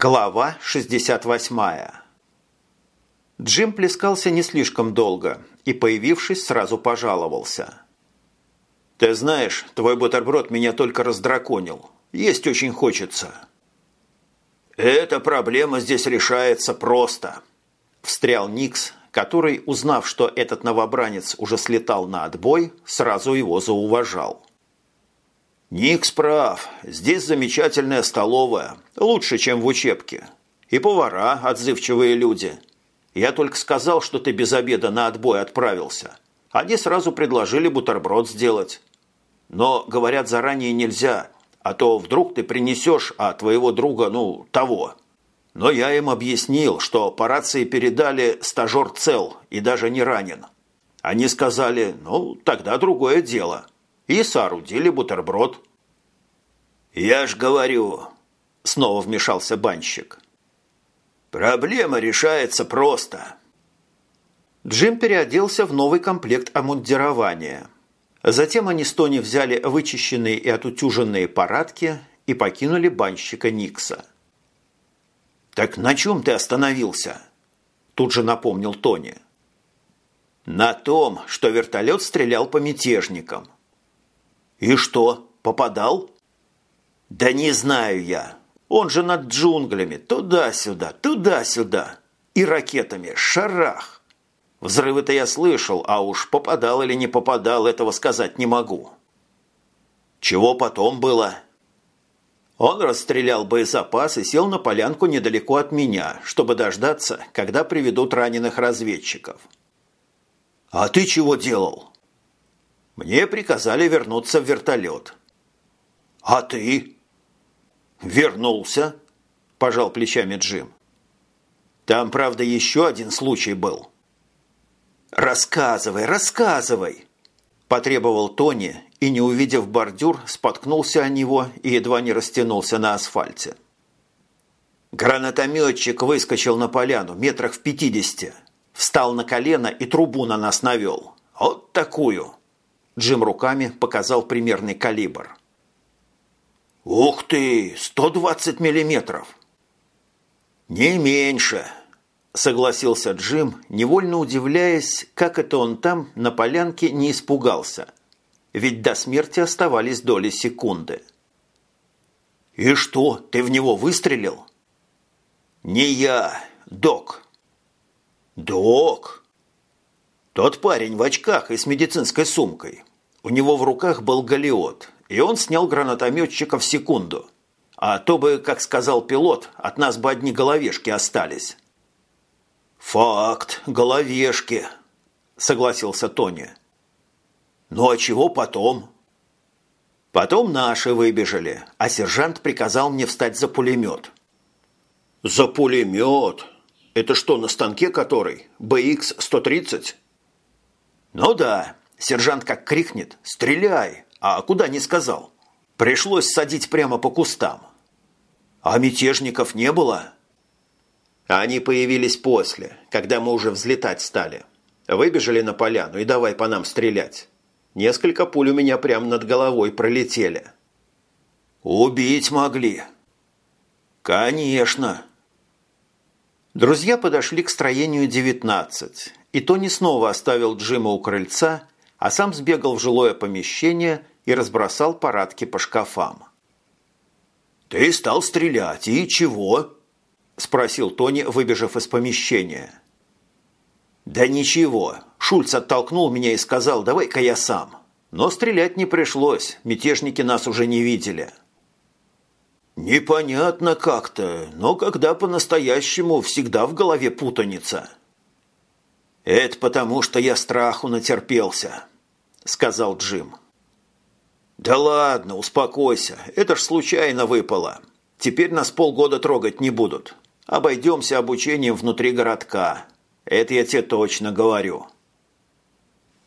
Глава 68. Джим плескался не слишком долго и, появившись, сразу пожаловался. «Ты знаешь, твой бутерброд меня только раздраконил. Есть очень хочется». «Эта проблема здесь решается просто», – встрял Никс, который, узнав, что этот новобранец уже слетал на отбой, сразу его зауважал. «Никс прав. Здесь замечательная столовая. Лучше, чем в учебке. И повара отзывчивые люди. Я только сказал, что ты без обеда на отбой отправился. Они сразу предложили бутерброд сделать. Но, говорят, заранее нельзя, а то вдруг ты принесешь, а твоего друга, ну, того. Но я им объяснил, что по рации передали стажер цел и даже не ранен. Они сказали, ну, тогда другое дело» и соорудили бутерброд. «Я ж говорю», – снова вмешался банщик. «Проблема решается просто». Джим переоделся в новый комплект обмундирования. Затем они с Тони взяли вычищенные и отутюженные парадки и покинули банщика Никса. «Так на чем ты остановился?» Тут же напомнил Тони. «На том, что вертолет стрелял по мятежникам», «И что, попадал?» «Да не знаю я. Он же над джунглями, туда-сюда, туда-сюда. И ракетами, шарах. Взрывы-то я слышал, а уж попадал или не попадал, этого сказать не могу». «Чего потом было?» Он расстрелял боезапас и сел на полянку недалеко от меня, чтобы дождаться, когда приведут раненых разведчиков. «А ты чего делал?» Мне приказали вернуться в вертолет. «А ты?» «Вернулся», – пожал плечами Джим. «Там, правда, еще один случай был». «Рассказывай, рассказывай!» – потребовал Тони и, не увидев бордюр, споткнулся о него и едва не растянулся на асфальте. Гранатометчик выскочил на поляну метрах в пятидесяти, встал на колено и трубу на нас навел. Вот такую. Джим руками показал примерный калибр. «Ух ты! 120 миллиметров!» «Не меньше!» – согласился Джим, невольно удивляясь, как это он там, на полянке, не испугался. Ведь до смерти оставались доли секунды. «И что, ты в него выстрелил?» «Не я, док». «Док?» «Тот парень в очках и с медицинской сумкой. У него в руках был галиот, и он снял гранатометчика в секунду. А то бы, как сказал пилот, от нас бы одни головешки остались. «Факт, головешки», – согласился Тони. «Ну а чего потом?» Потом наши выбежали, а сержант приказал мне встать за пулемет. «За пулемет? Это что, на станке который? БХ-130?» «Ну да, Сержант как крикнет «Стреляй!», а куда не сказал. Пришлось садить прямо по кустам. А мятежников не было? Они появились после, когда мы уже взлетать стали. Выбежали на поляну и давай по нам стрелять. Несколько пуль у меня прямо над головой пролетели. Убить могли. Конечно. Друзья подошли к строению 19, и Тони снова оставил Джима у крыльца а сам сбегал в жилое помещение и разбросал парадки по шкафам. «Ты стал стрелять, и чего?» – спросил Тони, выбежав из помещения. «Да ничего. Шульц оттолкнул меня и сказал, давай-ка я сам. Но стрелять не пришлось, мятежники нас уже не видели». «Непонятно как-то, но когда по-настоящему всегда в голове путаница». «Это потому, что я страху натерпелся», – сказал Джим. «Да ладно, успокойся, это ж случайно выпало. Теперь нас полгода трогать не будут. Обойдемся обучением внутри городка. Это я тебе точно говорю».